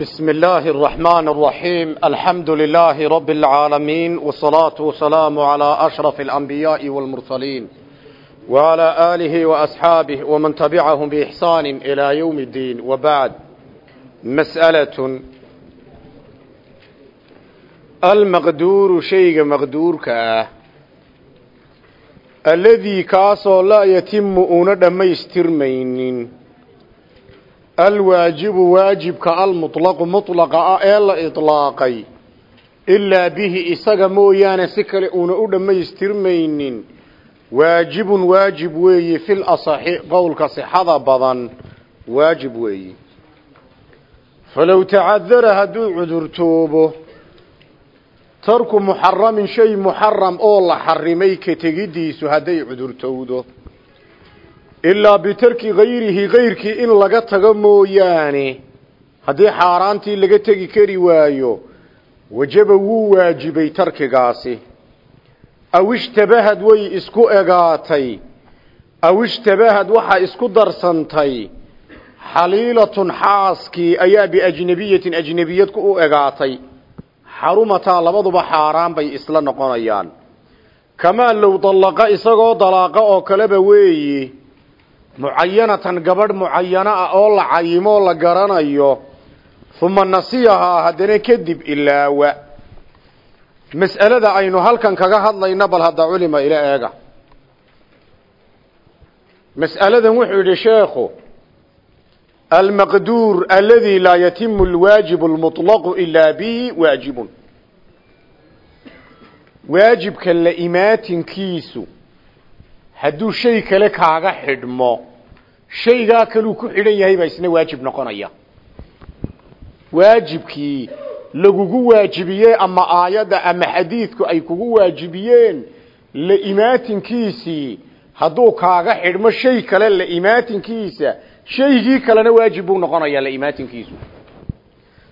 بسم الله الرحمن الرحيم الحمد لله رب العالمين والصلاة والسلام على أشرف الأنبياء والمرسلين وعلى آله وأصحابه ومن تبعهم بإحسان إلى يوم الدين وبعد مسألة المقدور شيء مقدور كاه الذي كاسو لا يتم أوند ما يسترمين alwaajibu waajibka almuطlaqu muطlaqa ah ee la iطlaaqay ilaa bihi isaga mooyaane si kale uuna u dhammaystirmaynin waajibun waajib weeye fil asaxi qowlka sixada badan waajib weeye falow tacadara hadduu cudurtoobo tarku muxaramin shay muxaram oo la xarimay ka tegiddiisu hadday cudurtowdo ilaa bitarki gayrihi gayrkii in laga tago mooyaane. Haddii xaaraantii laga tegi kari waayo wajaba wuu waajibay tarkigaasi. Aw ishtabahad way isku egaatay. Aw ishtabahad waxaa isku darsantay. Xaliilatun xaaskii ayaa biajnabiyatin ajnabiyad ku u egaatay. Xarumataa labaduba xaaraan bay isla noqonayaan. Kamaa low dallaqa isagoo dalaaqa oo kaleba weeyi mucayanatan gabadh mucayana ah oo la cayimo la garanayo. Uma nasiyahaa haddana kadib ilaawa. Mas'alada aynu halkan kaga hadlayna bal hadda culima ila eega. Mas'aladan wuxuu yidhi sheekhu almaqduur aladi laa yatimu alwaajibu almuطlaqu ilaa bihi waajibun. Waajibka la imaatinkiisu hadduu shay kale kaaga xidhmo shaygaa kaluu ku xidhan yahay baa isna waajib noqonaya. Waajibkii lagugu waajibiyey ama aayadda ama xadiidku ay kugu waajibiyeen la imaatinkiisii hadduu kaaga xidhmo shay kale la imaatinkiisa shaygii kalena waajib buu noqonayaa la imaatinkiisu.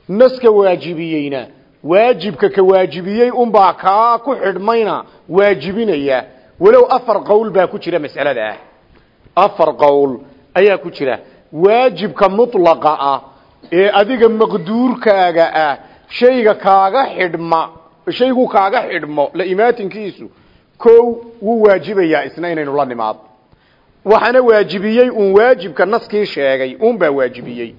Naska waajibiyeyna waajibka ka waajibiyey unbaa kaa ku xidhmayna waajibinaya walow afar qowl baa ku jira mas'alada ah. Afar qowl ayaa ku jira. Waajibka mutlaqa ah ee adiga maqduurkaaga ah shayga kaaga xidhma shaygu kaaga xidhmo la imaatinkiisu kow wuu waajibayaa isna inaynu la nimaad. Waxaana waajibiyey uun waajibka naskii sheegay uun baa waajibiyey.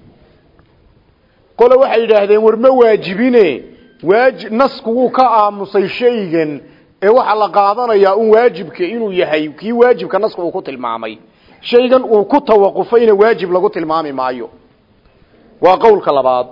Qole waxay yidhaahdeen war ma waajibine? Waaji nasku wuu ka aamusay shaygan ee waxaa la qaadanayaa un waajibka inuu yahay kii waajibka naska uu ku tilmaamay. Shaygan uu ku tawaqufayna waajib lagu tilmaami maayo. Waa qowlka labaad.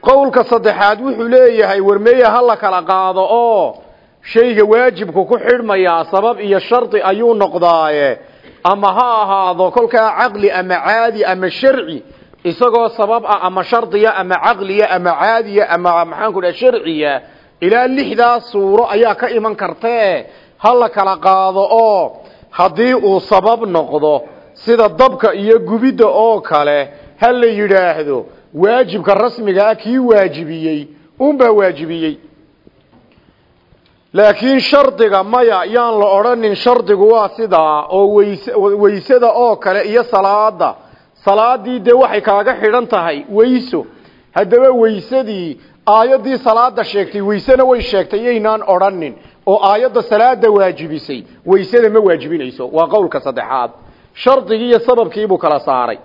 Qowlka saddexaad wuxuu leeyahay warmeeye ha la kala qaado oo shayga waajibku ku xidhmayaa sabab iyo shardi ayuu noqdaaye. Ama ha ahaado kolkaa caqli ama caadi ama sharci isagoo sabab ah ama shardiya ama caqliya ama caadiya ama maxaanku dhaha sharciya ilaa lixdaas suuro ayaa ka iman kartee ha la kala qaado oo haddii uu sabab noqdo sida dabka iyo gubidda oo kale ha la yidhaahdo waajibka rasmiga ah kii waajibiyey unbaa waajibiyey. Laakiin shardiga maya yaan la odhanin shardigu waa sidaa oo ways waysada oo kale iyo salaada salaadii dee waxay kaaga xidhan tahay weyso. Haddaba weysadii aayaddii salaada sheegtay waysena way sheegtay yaynaan odhanin oo aayadda salaada waajibisay waysada ma waajibinayso. Waa qowlka saddexaad. Shardigii iyo sababkiibuu kala saaray.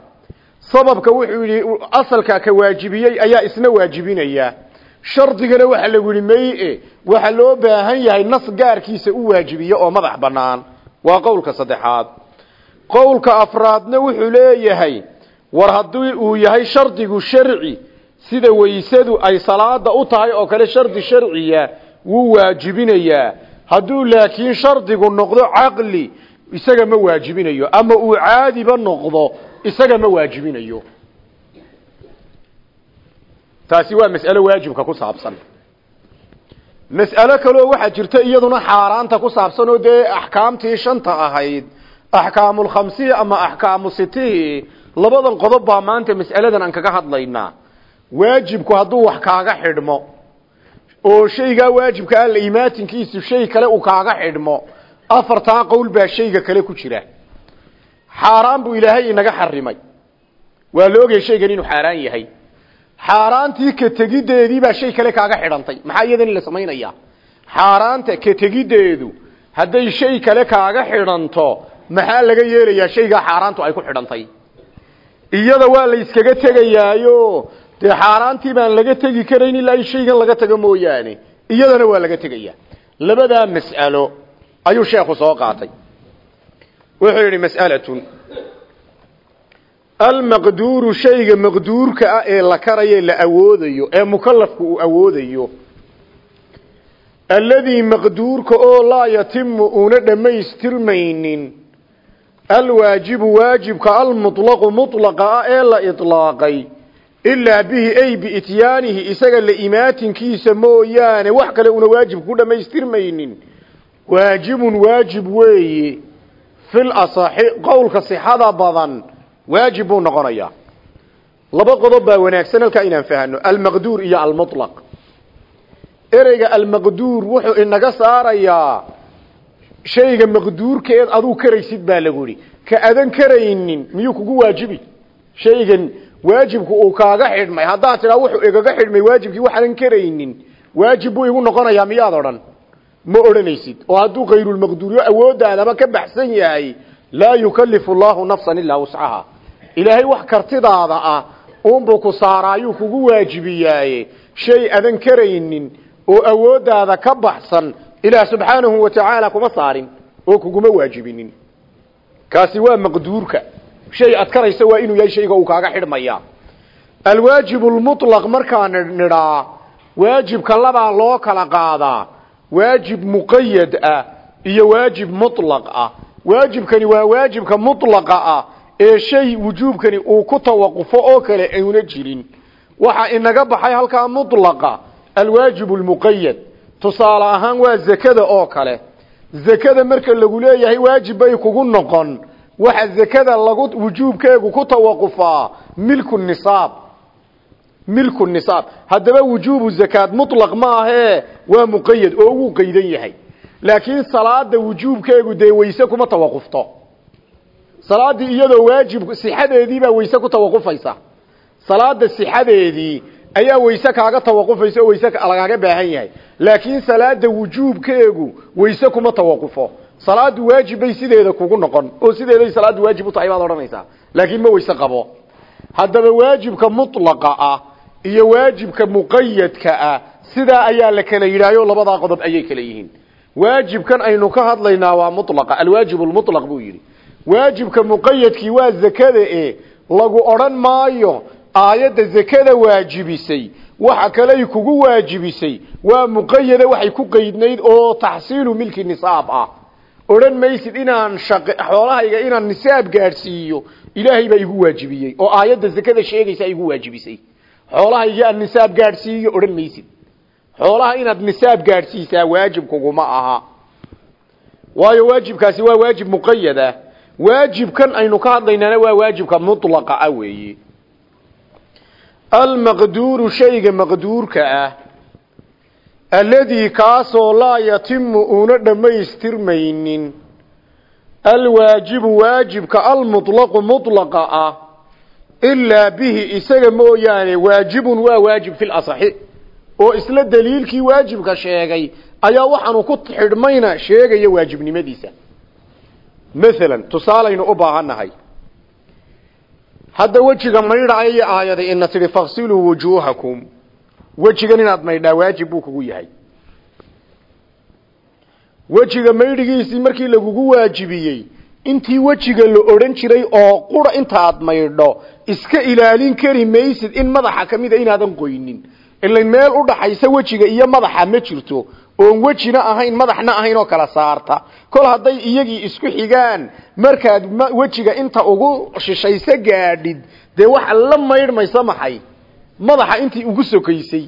Sababka wuxuu yidhi asalka ka waajibiyey ayaa isna waajibinaya. Shardigana waxa lagu yidhi meye waxaa loo baahan yahay nas gaarkiisa u waajibiyo oo madax bannaan. Waa qowlka saddexaad. Qowlka afraadna wuxuu leeyahay war haddii uu yahay shardigu sharci sida waysadu ay salaada u tahay oo kale shardi sharciya wuu waajibinayaa hadduu laakiin shardigu noqdo caqli isaga ma waajibinayo. Ama uu caadiba noqdo isaga ma waajibinayo. Taasi waa mas'alo waajibka ku saabsan. Mas'alo kaloo waxaa jirta iyaduna xaaraanta ku saabsan oo dee axkaamtii shanta ahayd. Axkaamulkhamsiya ama axkaamu sitihi labadan qodob baa maanta mas'aladan aan kaga hadlaynaa waajibku hadduu wax kaaga xidhmo oo shaygaa waajibka ah la imaatinkiisu shay kale uu kaaga xidhmo afartaa qowl baa shayga kale ku jira. Xaaraan buu ilaahay inaga xarimay waa la ogay shaygan inuu xaaraan yahay. Xaaraantii ka tegideedii baa shay kale kaaga xidhantay. Maxaa iyadani la samaynayaa? Xaaraanta ka tegideedu hadday shay kale kaaga xidhanto maxaa laga yeelayaa shaygaa xaaraantu ay ku xidhantay? Iyada waa la iskaga tegayaayo dee xaaraantii baan laga tegi karayn ilaa shaygan laga tago mooyaane iyadana waa laga tegayaa labadaa mas'alo ayuu sheekhu soo qaatay wuxuu yidhi mas'alatun almaqduuru shayga maqduurka ah ee la karayo la awoodayo ee mukalafku uu awoodayo alladii maqduurka oo laa yatimu uuna dhammaystirmaynin alwaajibu waajibka almuطlaqu muطlaqa ah ee la iطlaaqay ilaa bihi ay biityaanihi isaga la imaatinkiisa mooyaane. Wax kale una waajib ku dhammaystirmaynin. Waajibun waajib weeye. Fil asaxi qowlka sixada badan waajib buu noqonayaa. Laba qodob baa wanaagsan halkaa inaan fahano almaqduur iyo almuطlaq ereyga almaqduur wuxuu inaga saarayaa shayga maqduurkeed aduu karaysid baa lagu yidhi. Ka adan karaynin miyuu kugu waajibi waajibku uu kaaga xidhmay. Haddaad tidhaa wuxuu igaga xidhmay waajibkii waxaanan karaynin waajib buu igu noqonayaa miyaad odhan? Ma odhanaysid. Oo hadduu kayrulmaqduuriyo awooddaadaba ka baxsan yahay laa yukalifu allahu nafsan ilaa wuscaha ilaahay wax kartidaada ah uunbuu ku saaraayuu kugu waajibiyaaye. Shay adan karaynin oo awooddaada ka baxsan ilaah subxaanahu wa tacaala kuma saarin oo kuguma waajibinin. Kaasi waa maqduurka shay adkaraysa waa inuu yahay shayga uu kaaga xidhmaya. Alwaajibu lmutlaq markaan nidhaa waajibka labaa loo kala qaadaa waajib muqayad ah iyo waajib mutlaq ah. Waajibkani waa waajibka mutlaqa ah ee shay wujuubkani uu ku tawaqufo oo kale ayna jirin. Waxa inaga baxay halkaa mutlaqa alwaajib lmuqayad tusaale ahaan waa zakada oo kale. Zakada marka lagu leeyahay waajib bay kugu noqon waxa zakada lagu wujuubkeegu ku tawaqufaa milku nisaab. Milku nisaab. Haddaba wujuubu zakaad mutlaq maahee waa muqayad oo wuu qaydan yahay. Laakiin salaada wujuubkeegu dee wayse kuma tawaqufto. Salaadii iyadoo waajib sixadeediibaa wayse ku tawaqufaysa. Salaada sixadeedii ayaa wayse kaaga tawaqufaysa oo wayse lagaaga baahan yahay. Laakiin salaada wujuubkeegu wayse kuma tawaqufo salaadu waajib bay sideeda kugu noqon. Oo sideeday salaadu waajib u tahay baad odhanaysaa. Laakiin ma wayse qabo. Haddaba waajibka mutlaqa ah iyo waajibka muqayadka ah sidaa ayaa la kala yidhaahyo labadaa qodob ayay kala yihiin. Waajibkan aynu ka hadlaynaa waa mutlaqa alwaajib lmutlaq buu yidhi. Waajibka muqayadkii waa zakada e lagu odhan maayo aayadda zakada waajibisay waxa kaley kugu waajibisay waa muqayada waxay ku qeydnayd oo taxsiilu milki nisaab ah odhan maysid inaan shaq xoolahayga inaan nisaab gaadhsiiyo ilaahay baa igu waajibiyey. Oo aayadda zakada sheegaysa igu waajibisay. Xoolahayga aan nisaab gaadhsiiyo odhan maysid. Xoolaha inaad nisaab gaadhsiisaa waajib kuguma aha. Waayo waajibkaasi waa waajib muqayad ah waajibkan aynu ka hadlaynaana waa waajibka mutlaqa ah weeye. Almaqduuru shayga maqduurka ah alladii kaasoo laa yatimu una dhammaystirmaynin. Alwaajibu waajibka almuطlaqu muطlaqa ah ilaa bihi isaga mooyaane waajibun waa waajib fi lasaxi oo isla daliilkii waajibka sheegay ayaa waxaanu ku xidhmayna sheegaya waajibnimadiisa. Maalan tusaalaynu u baahannahay. Hadda wejiga maydhaya iyo aayaday ina tidhi faksiluu wujuuhakum wejigan inaad maydhaa waajib buu kugu yahay. Wejiga maydhigiisii markii lagugu waajibiyey intii wejiga la odhan jiray oo qura intaad maydho iska ilaalin kari maysid in madaxa ka mida inaadan qoynin ilan meel u dhaxaysa wejiga iyo madaxa ma jirto. Oon wejina ahayn madaxna ahayn oo kala saarta. Kol hadday iyagii isku xigaan markaad wejiga inta ugu shishayso gaadhid dee waxa la maydhmaysa maxay madaxa intii ugu sokaysay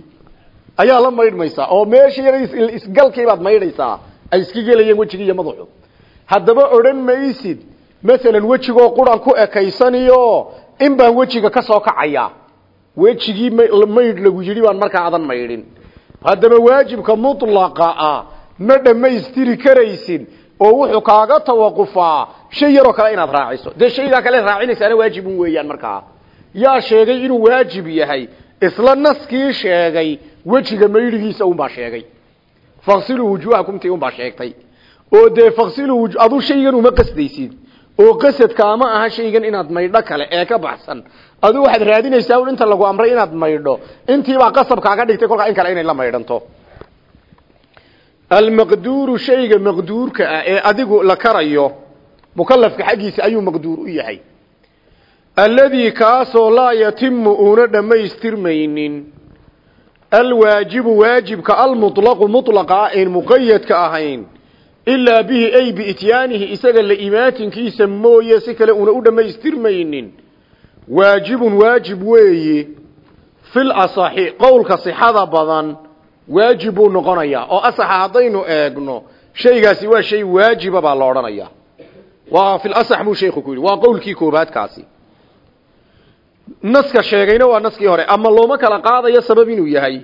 ayaa la maydhmaysaa oo meesha yar isgalkiibaad maydhaysaa ay iska gelayeen wejigi iyo madaxu. Haddaba odhan maysid masalan wejigoo quran ku ekaysaniyo in baan wejiga ka soo kacaya? Wejigii maydh lagu yidhi baan markaa adan maydhin. Haddaba waajibka mutlaqa ah ma dhammaystiri karaysid oo wuxuu kaaga tawaqufaa shay yaroo kale inaad raaciso. Dee shaygaa kale raacinaysaana waajibun weeyaan markaa yaa sheegay inuu waajib yahay. Isla naskii sheegay wejiga maydhigiisa unbaa sheegay. Faqsiluu wujuuhakum tii unbaa sheegtay. Oo dee faqsiluu adu shaygan uma qasdaysid. Oo qasadkaama aha shaygan inaad maydho kale ee ka baxsan. Adu waxaad raadinaysaa inta lagu amray inaad maydho. Intiibaa qasabkaaga dhigtay kolkaa in kale inay la maydhanto. Almaqduuru shayga maqduurka ah ee adigu la karayo mukalafka xaggiisa ayuu maqduur u yahay alladii kaasoo laa yatimu uuna dhammaystirmaynin. Alwaajibu waajibka almuطlaqu muطlaqa ah ayn muqayadka ahayn. Ilaa bihi ay biityaanihi isaga la imaatinkiisa mooye si kale una u dhammaystirmaynin. Waajibun waajib weeye fil asaxi qowlka sixada badan waajib buu noqonayaa. Oo asaxa haddaynu eegno shaygaasi waa shay waajiba baa la odhanayaa. Waa fil asax buu sheekhu ku waa qowlkii koobaad naska sheegayna waa naskii hore. Ama looma kala qaadayo sabab inuu yahay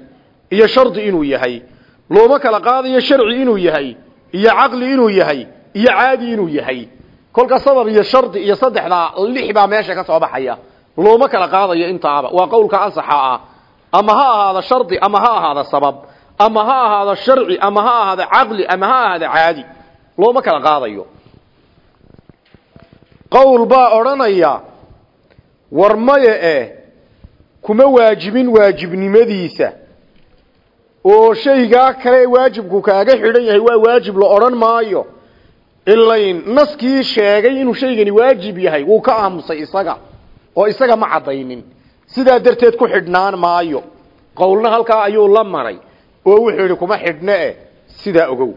iyo shardi inuu yahay. Looma kala qaadayo sharci inuu yahay iyo caqli inuu yahay iyo caadi inuu yahay. Kolka sabab iyo shardi iyo saddexdaa lix baa meesha ka soo baxaya. Looma kala qaadayo intaaba. Waa qowlka ansaxa ah. Ama ha ahaada shardi ama ha ahaada sabab ama ha ahaada sharci ama ha ahaada caqli ama ha ahaada caadi. Looma kala qaadayo. Qowl baa odhanaya war maya eh kuma waajibin waajibnimadiisa. Oo shaygaa kale waajibku kaaga xidhan yahay waa waajib la odhan maayo. Ilayn naskii sheegay inuu shaygani waajib yahay wuu ka aamusay isaga oo isaga ma caddaynin. Sidaa darteed ku xidhnaan maayo. Qowlna halkaa ayuu la maray oo wuxuu yidhi kuma xidhne eh sidaa ogow.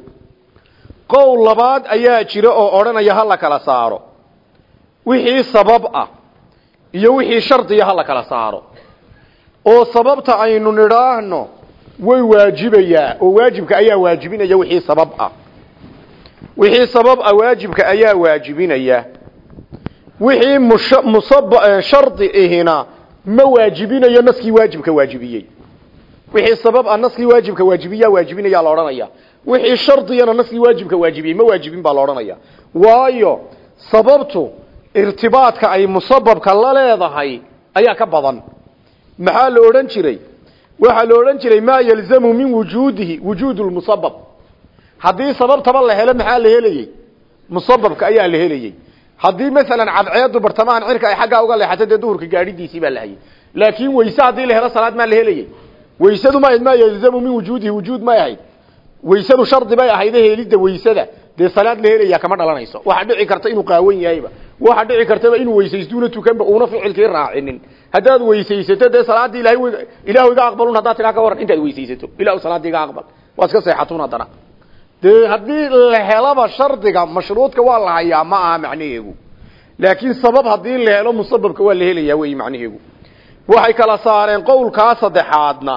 Qowl labaad ayaa jira oo odhanaya ha la kala saaro. Wixii sabab ah iyo wixii shardiya ha la kala saaro. Oo sababta aynu nidhaahno way waajibayaa oo waajibka ayaa waajibinaya wixii sabab ah. Wixii sabab ah waajibka ayaa waajibinaya. Wixii musab shardi ihina ma waajibinayo naskii waajibka waajibiyey. Wixii sabab ah naskii waajibka waajibiyaa waajibinaya la odhanaya. Wixii shardiyana naskii waajibka waajibiyey ma waajibin baa la odhanaya. Waayo sababtu irtibaadka ay musababka la leedahay ayaa ka badan. Maxaa la odhan jiray? Waxaa la odhan jiray maa yalzamu min wujuudihi wujuud lmusabab haddii sababtaba la helo maxaa la helayey musababka ayaa la helayey haddii masalan cadceedu bartamahan cirka ay xaggaa uga leexato dee duhurka gaadhidiisii baa la hayay. Laakiin wayse haddii la helo salaad maa la helayey waysadu ma maa yalzamu min wujuudihi wujuud may ahayd. Waysadu shardi bay ahayde helidda waysada dee salaad la helayaa kama dhalanayso. Waxaa dhici karta inuu qaawan yahayba. Waxaa dhici kartaba inuu weysaystuuna tukanba uuna ficilkii raacinin. Haddaad weysaysato dee salaadii ilahay ilaahu iga aqbalun haddaad tiraa ka waran intaad weysaysato. Ilahu salaadii iga aqbal. Waa iska seexatun haddana. Dee haddii la helaba shardiga mashruudka waa la hayaa ma aha macnaheegu laakiin sabab haddii la helo musababka waa la helayaa wey macnaheegu waxay kala saareen qowlkaa saddexaadna.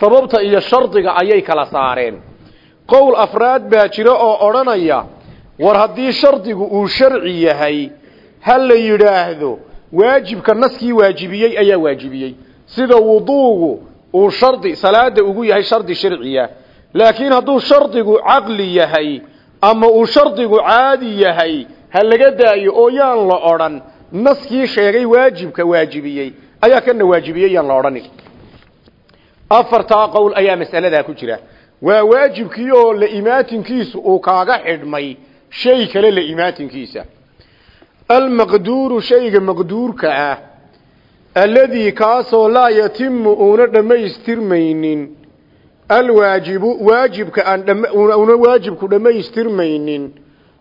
Sababta iyo shardiga ayay kala saareen qowl afraad baa jira oo odhanaya war haddii shardigu uu sharci yahay ha la yidhaahdo waajibka naskii waajibiyey ayaa waajibiyey. Sida wuduugu uu shardi salaada ugu yahay shardi sharciya laakiin hadduu shardigu caqli yahay ama uu shardigu caadi yahay ha laga daayo oo yaan la odhan naskii sheegay waajibka waajibiyey ayaa kana waajibiyey yaan la odhanin. Afartaa qowl ayaa mas'aladaa ku jira waa waajibkii oo la imaatinkiisu uu kaaga xidhmay shay kale la imaatinkiisa. Almaqduuru shayga maqduurka ah alladii kaasoo laa yatimu uuna dhammaystirmaynin. Alwaajibu waajibka aan una waajibku dhammaystirmaynin.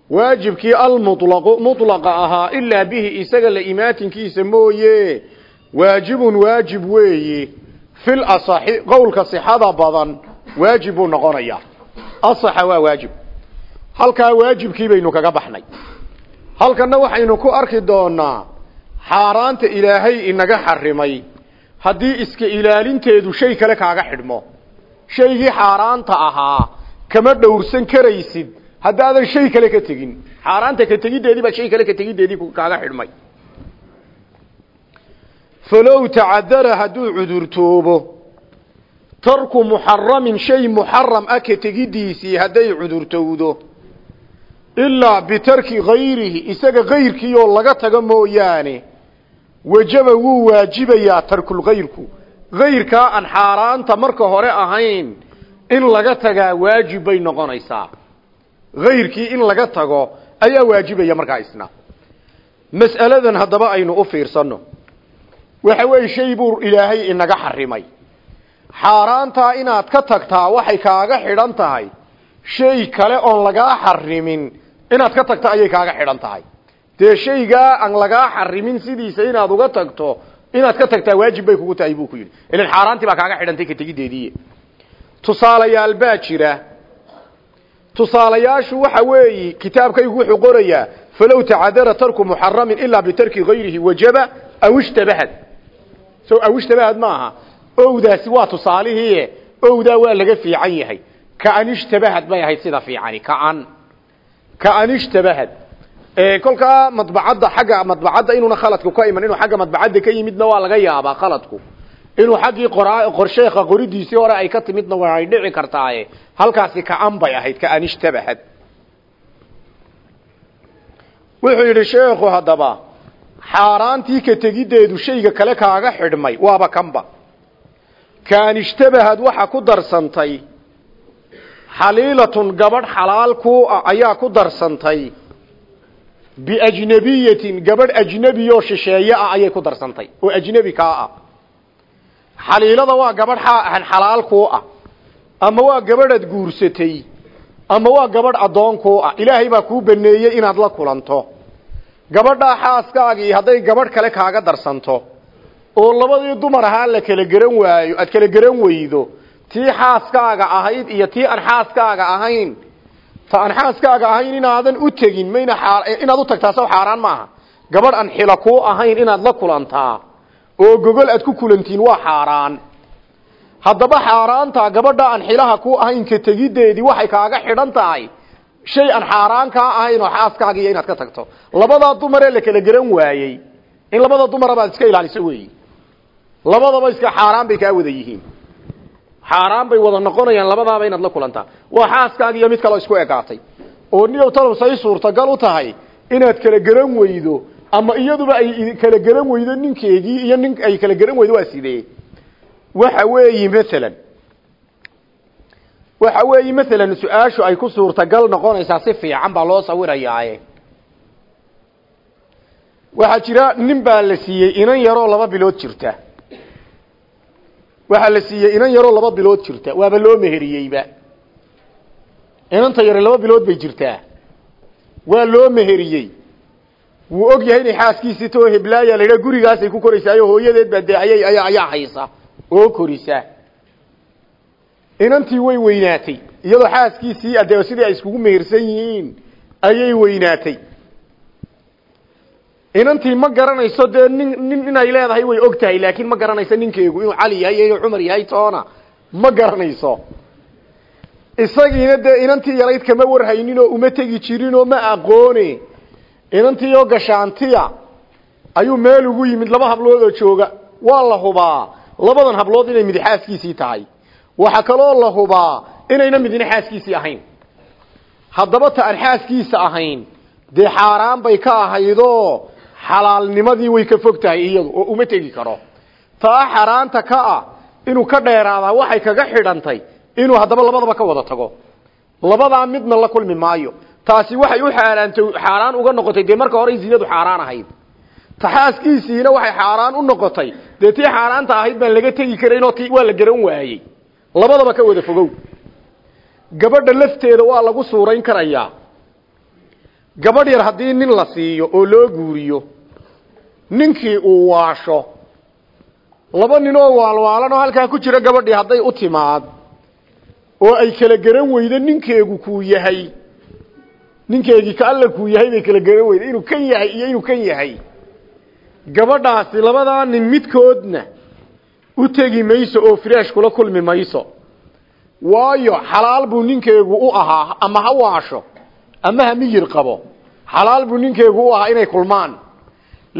Waajibkii almutlaqu mutlaqa ahaa ilaa bihi isaga la imaatinkiisa mooye. Waajibun waajib weeye fil asaxi qowlka sixada badan waajib buu noqonayaa. Asaxa waa waajib. Halkaa waajibkii baynu kaga baxnay. Halkanna waxaynu ku arki doonaa xaaraanta ilaahay inaga xarimay haddii iska ilaalinteedu shay kale kaaga xidhmo. Shaygii xaaraanta ahaa kama dhowrsan karaysid. Haddaadan shay kale ka tegin. Xaaraanta ka tegiddeedii baa shay kale ka tegiddeedii kaaga xidhmay. Falow tacadara hadduu cudurtoobo tarku muxaramin shay muxaram ah ka tegiddiisii hadday cudurtowdo. Ilaa bitarki hayrihi isaga kayrkiioo laga tago mooyaane. Wajaba wuu waajibayaa tarkulkayrku kayrkaa aan xaaraanta marka hore ahayn in laga tagaa waajib bay noqonaysaa. Kayrkii in laga tago ayaa waajibaya markaa isna. Mas'aladan haddaba aynu u fiirsanno. Waxa weeye shay buu ilaahay inaga xarimay xaaraantaa inaad ka tagtaa waxay kaaga xidhan tahay. Shay kale oon lagaa xarimin inaad ka tagto ayay kaaga xidhan tahay. Dee aan lagaa xarimin sidiisa inaad uga tagto inaad ka tagtaa waajib bay kugu tahay buu ku yidhi. Ilan xaaraantii baa kaaga xidhantay ka tegideedii tusaalayaal baa jira. Tusaalayaashu waxa weeyi kitaabkaygu wuxuu qorayaa falow tacadara tarku muxaramin ilaa bitarki gayrihi wajaba aw ishtabahad so aw ishtabahad maaha owdaasi waa tusaalihii owdaa waa laga fiican yahay. Kaan ishtabahad bay ahayd sida fiicani kaan kaan ishtabahad kolkaa madbacadda xagga madbacadda inuuna khaladku ka iman inuu xagga madbacadda ka yimidna waa laga yaabaa khaladku. Inuu xaggii qorsheekha qoridiisii hore ay ka timidna way dhici kartaaye. Halkaasi kaan bay ahayd kaan ishtabahad wuxuu yidhi sheekhu haddaba xaaraantii ka tegiddeedu shayga kale kaaga xidhmay waaba kanba kaan ishtabahad waxa ku darsantay. Xaliilatun gabadh xalaal ku ah ayaa ku darsantay. Biajnabiyatin gabadh ajnabiyoo shisheeye ah ayay ku darsantay. Oo ajnebi kaa ah xaliilada waa gabadh xalaal kuu ah ama waa gabadhaad guursatay. Ama waa gabadh addoon kuu ah ilaahay baa kuu baneeyey inaad la kulanto. Gabadhaa xaaskaagii hadday gabadh kale kaaga darsanto oo labadii dumar ahaa la kala garan waayo aad kala garan weydo tii xaaskaaga ahayd iyo tii aan xaaskaaga ahayn. Ta aan xaaskaaga ahayn inaadan u tegin mayna inaad u tagtaa saw xaaraan maaha. Gabadh aan xila kuu ahayn inaad la kulantaa oo gogol aad ku kulantiin waa xaaraan. Haddaba xaaraanta gabadha aan xilaha ku ahayn ka tegiddeedii waxay kaaga xidhan tahay. Shay aan xaaraan kaa ahayn oo xaaskaagiiyo inaad ka tagto. Labadaa dumaree la kala garan waayey. In labada dumara baad iska ilaaliso weeyi labadaba iska xaaraan bay kaa wada yihiin. Xaaraan bay wada noqonayaan labadaaba inaad la kulantaa waa xaaskaagi iyo mid kaloo isku ekaatay. Oo niyow talow say suurtagal u tahay inaad kala garan weydo ama iyaduba ay kala garan weydo ninkeegii iyo nin ay kala garan weydo waa sidee? Waxa weeyi maalan waxa weeyi maalan su'aashu ay ku suurtagal noqonaysaa si fiican baa loo sawirayaaye. Waxaa jira nin baa la siiyey inan yaroo laba bilood jirta waxaa la siiyey inan yaroo laba bilood jirta waaba loo meheriyeyba. Inanta yare laba bilood bay jirtaa waa loo meheriyey. Wuu og yahay inay xaaskiisii too heblaaya la yidhaha gurigaasay ku koraysaayo hooyadeed baa dee ayay ayaa ayaa haysa. Oo korisa inantii way weynaatay iyadoo xaaskiisii adee sidii ay iskugu mehersan yihiin ayay weynaatay inantii ma garanayso dee nin nin inay leedahay way og tahay laakiin ma garanayso ninkeegu inuu cali yahay iyo inuu cumar yahay toona. Ma garanayso. Isagiina dee inantii yarayd kama warhaynin oo uma tegi jirin oo ma aqoone inantii oo gashaantiya ayuu meel ugu yimid laba hablood oo jooga. Waa la hubaa. Labadan hablood inay mid xaaskiisii tahay. Waxa kaloo la hubaa inayna midna xaaskiisii ahayn. Haddaba ta aan xaaskiisa ahayn dee xaaraan bay ka ahaydoo xalaalnimadii way ka fog tahay iyadu oo uma tegi karo. Taa xaaraanta ka ah inuu ka dheeraadaa waxay kaga xidhantay inuu haddaba labadaba ka wada tago. Labadaa midna la kulmi maayo. Taasi waxay u xaaraantay xaaraan uga noqotay dee marka hore zinadu xaaraan ahayd. Taxaaskiisiina waxay xaaraan u noqotay. Dee tii xaaraanta ahayd baan laga tegi karaynoo ti waa la garan waayey. Labadaba ka wada fogow. Gabadha lafteeda waa lagu suurayn karayaa gabadh yar haddii nin la siiyo oo loo guuriyo ninkii uu waasho laba ninoo waalwaalan oo halkaa ku jira gabadhii hadday u timaad oo ay kala garan weydo ninkeegu kuu yahay ninkeegii ka alla kuu yahay bay kala garan weydo inuu kan yahay iyo inuu kan yahay. Gabadhaasi labadaa nin midkoodna u tegi mayso oo firaash kula kulmi mayso. Waayo xalaal buu ninkeegu u ahaa ama ha waasho ama ha miyir qabo. Xalaal buu ninkeegu u ahaa inay kulmaan.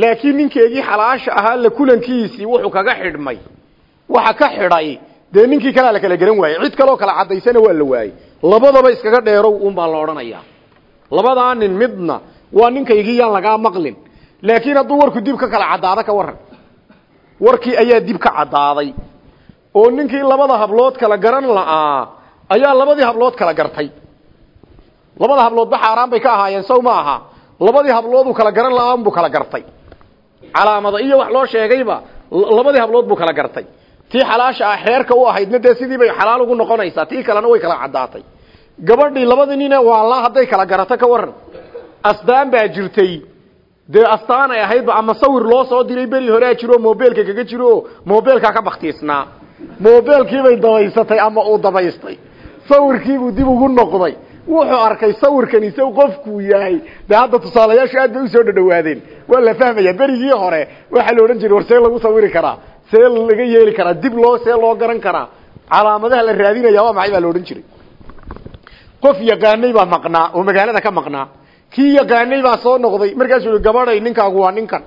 Laakiin ninkeegii xalaasha ahaa la kulankiisii wuxuu kaga xidhmay. Waxa ka xidhay dee ninkii kalea la kala garan waayey. Cid kaloo kala cadaysana waa la waayey. Labadaba iskaga dheerow un baa la odhanayaa. Labadaa nin midna waa ninkaygii yaan lagaa maqlin. Laakiin hadduu warku dib ka kala caddaado ka waran warkii ayaa dib ka caddaaday oo ninkii labada hablood kala garan la'aa ayaa labadii hablood kala gartay labada habloodba xaaraan bay ka ahaayeen saw ma aha. Labadii hablooduu kala garan la'aa unbuu kala gartay. Calaamada iyo wax loo sheegayba labadii hablood buu kala gartay. Tii xalaasha ah xeerka u ahaydna dee sidii bay xalaal ugu noqonaysaa tii kalena way kala caddaatay. Gabadhii labadii nine waa la hadday kala garato ka waran astaan baa jirtay. Dee astaan ay ahaydba ama sawir loo soo diray beri horea jiro mobeelka kaga jiro mobeelkaa ka baktiisnaa mobeelkiibay dabaysatay ama uu dabaystay. Sawirkiibuu dib ugu noqday wuxuu arkay sawirkan isagu qofkuu yahay. Dee hadda tusaalayaashu aad bay u soo dhadhawaadeen. Waa la fahmaya berigii hore waxaa la odhan jiray war see lagu sawiri karaa see laga yeeli karaa dib loo see loo garan karaa. Calaamadaha la raadinaya waa maxay baa la odhan jiray. Qof yaqaanay baa maqnaa oo magaalada ka maqnaa. Kii yaqaanay baa soo noqday markaasuu yihi gabadhay ninkaagu waa ninkan.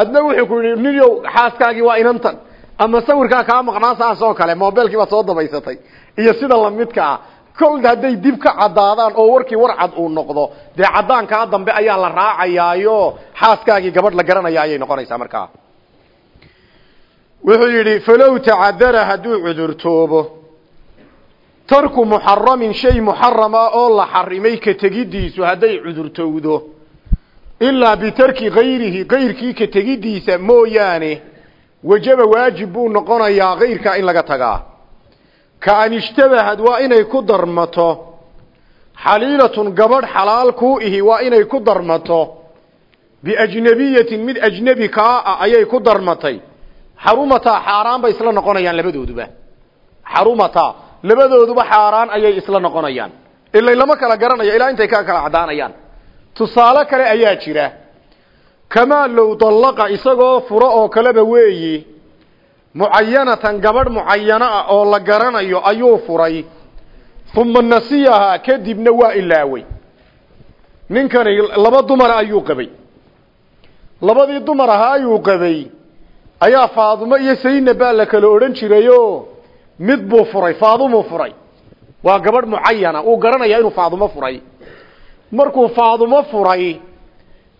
Adna wuxuu ku yidhi ninyow xaaskaagii waa inantan. Ama sawirkaa kaa maqnaa saas oo kale mobeelkii baad soo dabaysatay. Iyo sida lamidka ah kol hadday dib ka caddaadaan oo warkii war cad uu noqdo dee caddaankaa dambe ayaa la raacayaayo? Xaaskaagii gabadh la garanaya ayay noqonaysaa markaa wuxuu yidhi falow tacadara hadduu cudurtoobo tarku muxaramin shay muxarama oo la xarimay ka tegiddiisu hadday cudurtowdo ilaa bitarki kayrihi kayrkii ka tegiddiisa mooyaane wajaba waajib buu noqonayaa kayrkaa in laga tagaa ka an ishtabahad waa inay ku darmato. Xaliilatun gabadh xalaal kuu ihi waa inay ku darmato. Biajnabiyatin mid ajnebi kaa ah ayay ku darmatay. Xarumataa xaaraan bay isla noqonayaan labadooduba. Xarumataa labadooduba xaaraan ayay isla noqonayaan. Ilay lama kala garanayo ilaa intay ka kala caddaanayaan. Tusaale kale ayaa jira. Kamaa low dallaqa isagoo furo oo kaleba weeyi mucayanatan gabadh mucayano ah oo la garanayo ayuu furay. Uma nasiyahaa kadibna waa ilaaway. Ninkani laba dumara ayuu qabay. Labadii dumar ahaa ayuu qabay. Ayaa faadumo iyo saynab baa la kala odhan jirayo mid buu furay faadumuu furay. Waa gabadh mucayana uu garanayaa inuu faadumo furay. Markuu faadumo furay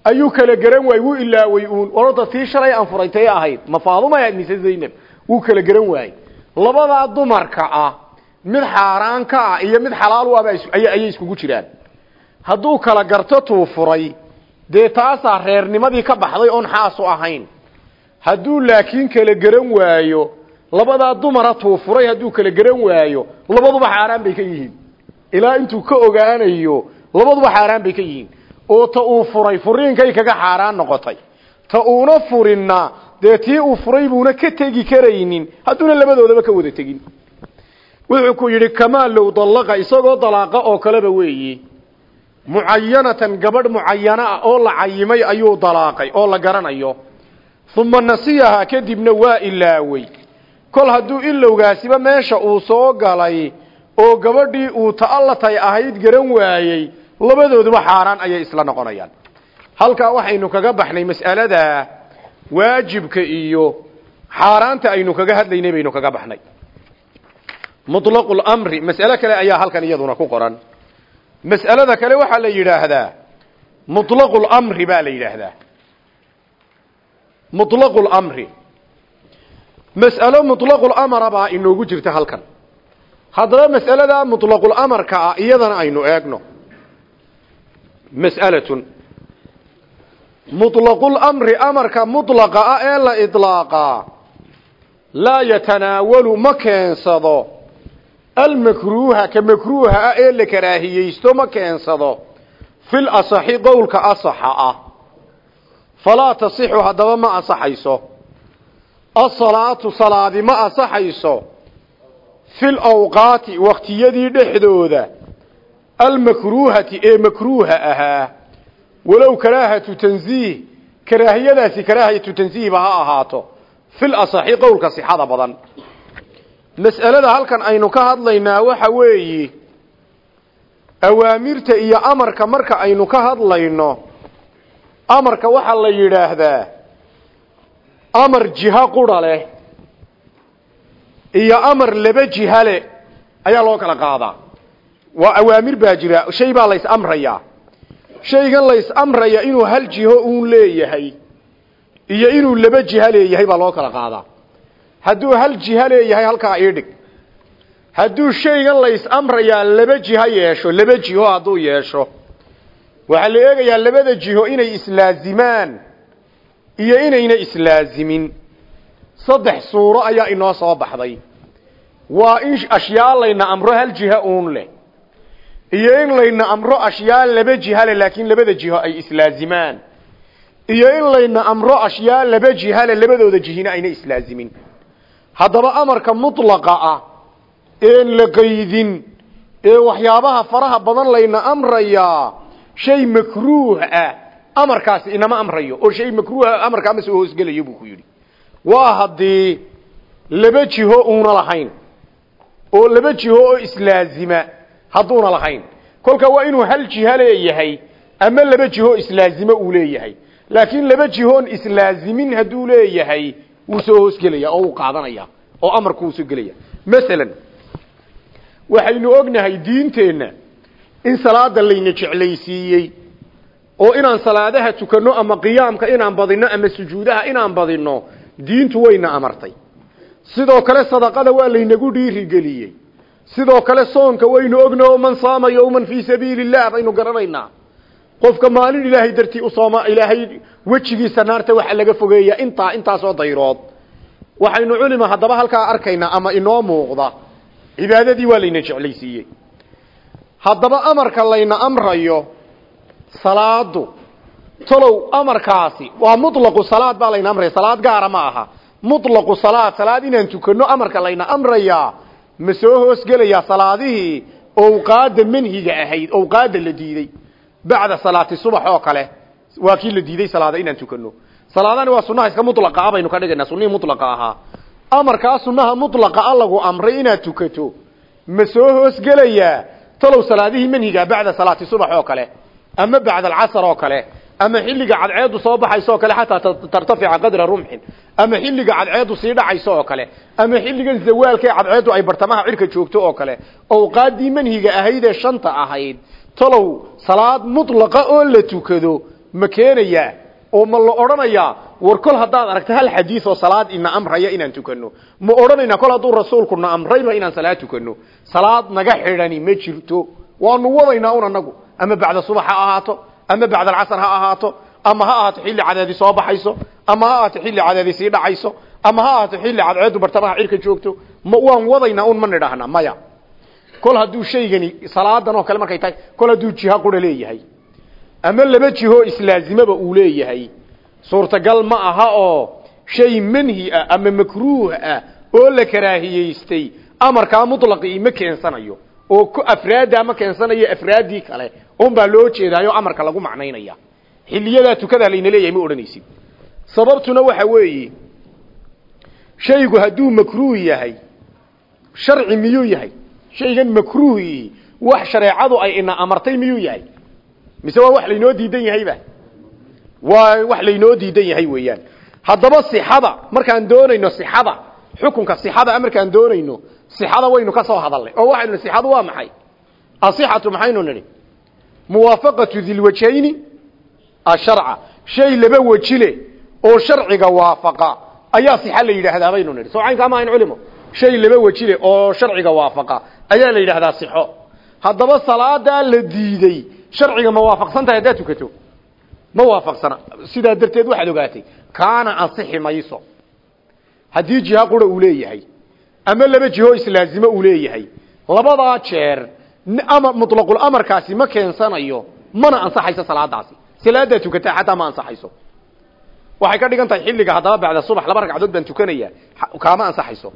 ayuu kala garan waayey wuu ilaaway uun orada tii shalay aan ahayd. Ma zaynab wuu kala garan waayey. Labadaa dumarka ah mid xaaraan ka ah iyo mid xalaal u aba ayay iskugu jiraan. Hadduu kala garto tuu furay dee taasaa reernimadii ka baxday oon xaasu ahayn. Hadduu laakiin kala garan waayo labadaa dumara tuu furay hadduu kala garan waayo labaduba xaaraan bay ka yihiin. Ilaa intuu ka ogaanayo labaduba xaaraan bay ka yihiin. Oo ta uu furay furiinkay kaga xaaraan noqotay. Ta uuna furinna dee tii uu furay buuna ka tegi karaynin hadduuna labadoodaba ka wada tegin. Wuxuu ku yidhi kamaa low dallaqa isagoo dalaaqa oo kaleba weeye. Mucayanatan gabadh mucayano ah oo la cayimay ayuu dalaaqay oo la garanayo. Uma nasiyahaa kadibna waa ilaawey kol hadduu ilowgaasiba meesha uu soo galay oo gabadhii uu ta'allatay ahayd garan waayey labadooduba xaaraan ayay isla noqonayaan. Halkaa waxaynu kaga baxnay mas'alada waajibka iyo xaaraanta aynu kaga hadlaynay baynu kaga baxnay muطlaqu lamri mas'alo kale ayaa halkan iyaduna ku qoran mas'alada kale waxaa la yidhaahdaa muطlaqu lamri baa la yidhaahdaa muطlaqu lamri mas'alo muطlaqulamara baa inoogu jirta halkan haddaba mas'aladaa muطlaqulamarka ah iyadana aynu eegno mas'alatun muطlaqulamri amarka muطlaqa ah ee la iطlaaqaa laa yatanaawalu ma keensado almakruuha ka makruuha ah ee la karaahiyeysto ma keensado fil asaxi qowlka asaxa ah falaa tasixu haddaba ma asaxayso asalaatu salaadi ma asaxayso fil awqaati wakhtiyadii dhexdooda almakruuhati ee makruuha ahaa walow karaahatu tansiih karaahiyadaasi karaahiyatu tansiihba ha ahaato. Fil asaxi qowlka sixada badan. Mas'alada halkan aynu ka hadlaynaa waxa weeyi awaamirta iyo amarka marka aynu ka hadlayno amarka waxaa la yidhaahdaa amar jiho qura leh iyo amar laba jiha leh ayaa loo kala qaadaa. Waa awaamir baa jira shay baa lays amrayaa shaygan lays amraya inuu hal jiho uun leeyahay iyo inuu laba jiha leeyahay baa loo kala qaadaa. Hadduu hal jiha leeyahay halkaa ii dhig. Hadduu shaygan lays amrayaa laba jiho yeesho laba jiho hadduu yeesho. Waxaa la eegayaa labada jiho inay islaazimaan iyo inayna islaazimin. Saddex suuro ayaa inoo soo baxday. Waa in ashyaa layna amro hal jiha uun leh iyo in layna amro ashyaa laba jiha leh laakiin labada jiho ay islaazimaan. Iyo in layna amro ashyaa laba jiha leh labadooda jihina ayna islaazimin. Haddaba amarka mutlaqa ah een la qaydin ee waxyaabaha faraha badan layna amrayaa shay makruuh ah amarkaasi inama amrayo oo shay makruuha amarkaa ma soo hoosgelayo buu ku yidhi. Waa haddii laba jiho uuna lahayn oo laba jiho oo islaazima hadduuna lahayn. Kolka waa inuu hal jiho leeyahay ama laba jiho islaazimo uu leeyahay. Laakiin laba jihoon islaazimin hadduu leeyahay wuu soo hoosgelaya oo wuu qaadanaya oo amarku wuu soo gelaya masalan waxaynu ognahay diinteenna in salaada layna jeclaysiiyey oo inaan salaadaha tukanno ama qiyaamka inaan badinno ama sujuudaha inaan badinno diintu wayna amartay. Sidoo kale sadaqada waa laynagu dhiirigeliyey sidoo kale soonka waynu ogna oo man saama yowman fii sabiili illah baynu garanaynaa. Qofka maalin ilaahay dartii u sooma ilaahay wejigiisa naarta waxa laga fogeeya intaa intaasoo dayrood. Waxaynu culima haddaba halkaa arkaynaa ama inoo muuqda cibaadadii waa layna jeclaysiiyey. Haddaba amarka layna amrayo salaadu talow amarkaasi waa mutlaqu salaad baa layna amraya salaad gaara ma aha. Mutlaqu salaad salaad inaan tukanno amarka layna amrayaa ma soo hoosgelayaa salaadihii owqaada manhiga ahayd owqaada la diiday. Bacda salaati subax oo kale waa kii la diiday salaada inaan tukano salaadani waa sunaha iska mulaqa ah baynu ka dhigaynaa sunihii mulaqa ahaa. Amarkaa sunaha mulaqa a lagu amray inaad tukato. Ma soo hoosgelayaa talow salaadihii manhiga bacda salaati subax oo kale ama bacda alcasr oo kale ama xilliga cadceedu soo baxayso oo kale xataa tartafica qadra rumxin. Ama xilliga cadceedu sii dhacayso oo kale. Ama xilligan zawaalka ee cadceedu ay bartamaha cirka joogto oo kale. Awqaadii manhiga ahayd ee shanta ahayd talow salaad mutlaqa oo la tukado ma keenayaa oo ma la odhanayaa war kol haddaad aragto hal xadiis oo salaad ina amraya inaan tukano ma odhanayna kol hadduu rasuulku na amrayba inaan salaad tukano salaad naga xidhani ma jirto. Waanu wadaynaa un anagu ama bacda subax ha ahaato ama bacda alcasr ha ahaato ama ha ahaato xilli cadeedi soo baxayso ama ha ahaato xilli cadeedi sii dhacayso ama ha ahaato xilli cadceedu bartamaha cirka joogto ma waan wadaynaa un ma nidhaahna maya. Kol hadduu shaygani salaadan oo kale markay tahay kol hadduu jiha qura leeyahay. Ama laba jiho islaazimaba uu leeyahay. Suurtagal ma aha oo shay manhi ah ama makruuh ah oo la karaahiyeystay amarkaa mutlaqii ma keensanayo oo ku afraaddaa ma keensanayo afraaddii kale. Unbaa loo jeedaayo amarka lagu macnaynaya. Xiliyadaa tukada layna leeyahay ma odhanaysid. Sababtuna waxa weeye shaygu hadduu makruuh yahay sharci miyuu yahay? Shaygan makruuhi wax shareecadu ay ina amartay miyuu yahay? Mise waa wax laynoo diidan yahayba waa wax laynoo diidan yahay weeyaan. Haddaba sixada markaan doonayno sixada xukunka sixada markaan doonayno sixada waynu ka soo hadalnay oo waxaynu sixadu waa maxay? Asixatu maxaynu nidhi? Muwaafaqatu dilwajhayni asharca. Shay laba wejile oo sharciga waafaqa. Ayaa sixa la yidhaahdaa baynu nidhi. Soo caynkaa ma ahayn culimo? Shay laba wejile oo sharciga waafaqa. Ayaa la yidhaahdaa sixo. Haddaba salaadaa la diiday. Sharciga ma waafaqsan tahay haddaad tukato. Ma waafaqsana. Sidaa darteed waxaad ogaatay kaana ansixi mayso. Haddii jiha qura uu leeyahay ama laba jiho islaazimo uu leeyahay. Labadaa jeer ama mutlaqul amarkaasi ma keensanayo mana ansaxayso salaadaasi. Salaadaa tukataa xataa ma ansaxayso. Waxay ka dhigan tahay xilliga haddaba bacda subax laba ragcadood baan tukanaya kaama ansaxayso.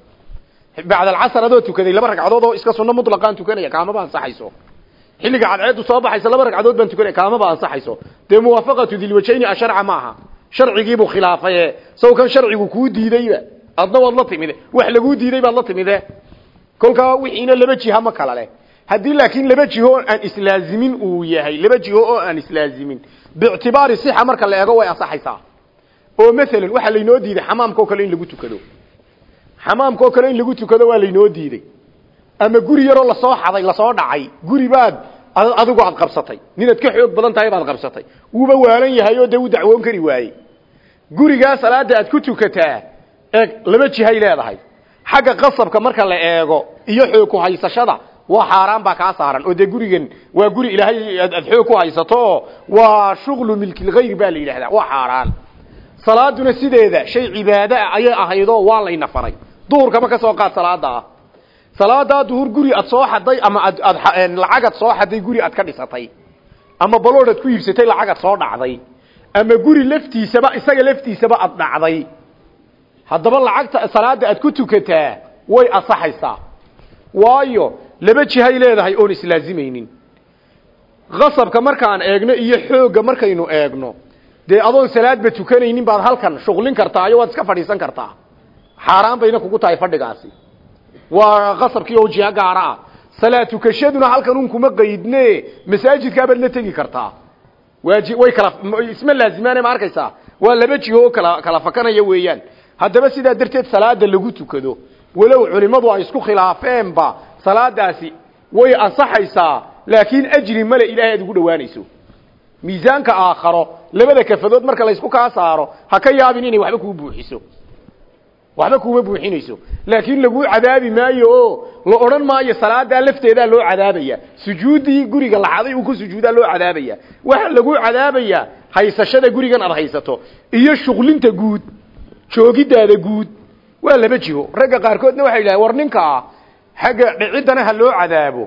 Bacda alcasr adoo tukaday laba ragcadood oo iska sunno mutlaqaan tukanaya kaamaba ansaxayso. Xilliga cadceedu soo baxaysa laba ragcadood baan tukanaya kaamaba ansaxayso. Dee muwaafaqatu dilwajhayni asharca maaha. Sharcigiibuu khilaafaye saw kan sharcigu kuu diidayba adna waad la timide wax laguu diiday baad la timide. Kolkaa wixiina laba jiha ma kala leh. Haddii laakiin laba jiho oo aan islaazimin uu yahay laba jiho oo aan islaazimin biictibaari sixa marka la eego way ansaxaysaa oo maalan waxaa laynoo diiday xamaamka kale in lagu tukado. Xamaamka oo kale in lagu tukado waa laynoo diiday. Ama guri yaroo la soo xaday la soo dhacay guri baad adigu aad qabsatay. Ninaad ka xoog badan tahay baad qabsatay. Wuuba waalan yahay oo dee dacwoon kari waayey. Gurigaa salaada aad ku tukataa eeg laba jihay leedahay. Xagga qasabka marka la eego iyo xoog ku haysashada waa xaaraan baa kaa saaran. Oo dee gurigan waa guri ilaahay aad xoog ku haysato waa shughlu milkilghayr baa la yidhahdaa. Waa xaaraan. Salaaduna sideeda shay cibaado ah ayay ahaydoo waa layna faray. Duhurkama ka soo qaad salaada ah salaadaa duhur guri aad soo xaday ama ad ad lacagad soo xaday guri aad ka dhisatay? Ama balood aad ku iibsatay lacagad soo dhacday? Ama guri laftiisaba isaga laftiisaba aad dhacday haddaba lacagta salaada aad ku tukataa way asaxaysaa. Waayo laba jihay leedahay oon islaazimaynin qasabka markaan eegno iyo xoogga markaynu eegno dee adoon salaadba tukanaynin baad halkan shuqlin kartaa iyo waad iska fadhiisan kartaa. Xaaraan bayna kugu tahay fadhigaasi. Waa qasabkii oo jiha gaara ah. Salaad tukashaduna halkan un kuma qaydne masaajidkaabaad la tegi kartaa. Waaji way kala isma laazimaane ma arkaysaa? Waa laba jiho oo kala kala fakanaya weeyaan haddaba sidaa darteed salaada lagu tukado walow culimadu ay isku khilaafeenba salaadaasi way ansaxaysaa laakiin ajri male ilaahay aad ugu dhowaanayso. Miisaanka aakharo labada kafadood marka laysku kaa saaro ha ka yaabin inay waxba kuu buuxiso. Waxba kuuma buuxinayso. Laakiin laguu cadaabi maayo oo la odhan maayo salaadaa lafteedaa loo cadaabaya. Sujuuddii guriga laxaday uu ku sujuudaa loo cadaabaya. Waxa laguu cadaabayaa haysashada gurigan aad haysato. Iyo shuqlinta guud joogidaada guud. Waa laba jiho. Ragga qaarkoodna waxay yidhahdeen war ninkaa xagga dhiciddana ha loo cadaabo.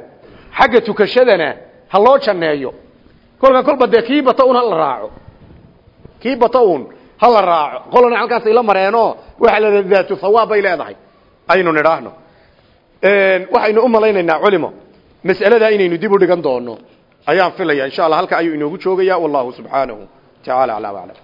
Xagga tukashadana ha loo janneeyo. Kolka kolba dee kii bata un ha la raaco. Kii bata un ha la raaco. Qolana halkaasay la mareeno waxaa la daatu hawaab bay leedahay. Aynu nidhaahno. Waxaynu u malaynaynaa culimo mas'aladaa inaynu dib u dhigan doono ayaan filaya insha allah halka ayuu inoogu joogaya wallahu subxaanahu tacaala aclam aclam